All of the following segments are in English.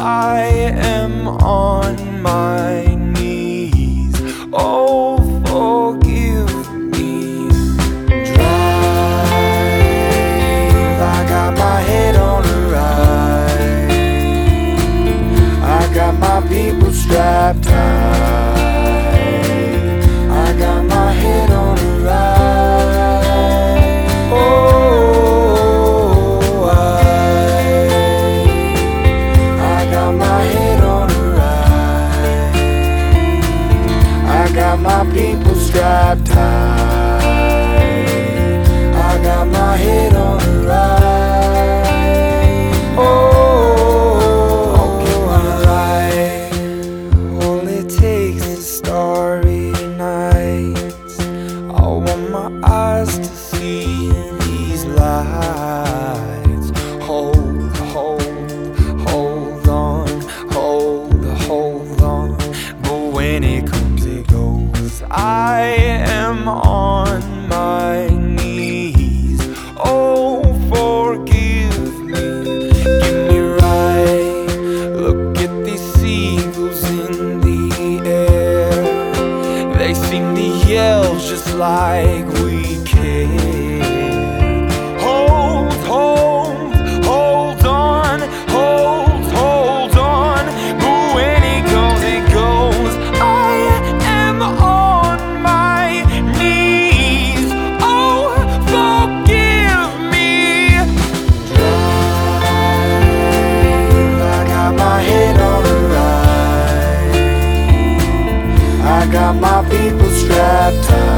I am on my knees. Oh, forgive me. Drive, I got my head on a ride. I got my people strapped tight. my people strapped tight. I got my head on the right. Oh, okay, my All it takes is starry nights. I want my eyes to. Like we care. Hold, hold, hold on, hold, hold on. But when it goes, it goes. I am on my knees. Oh, forgive me. I got my head on a right. I got my people strapped tight.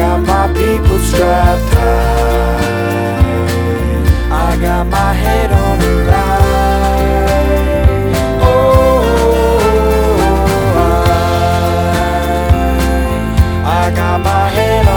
got my people strapped tight. I got my head on a right. Oh, I, I got my head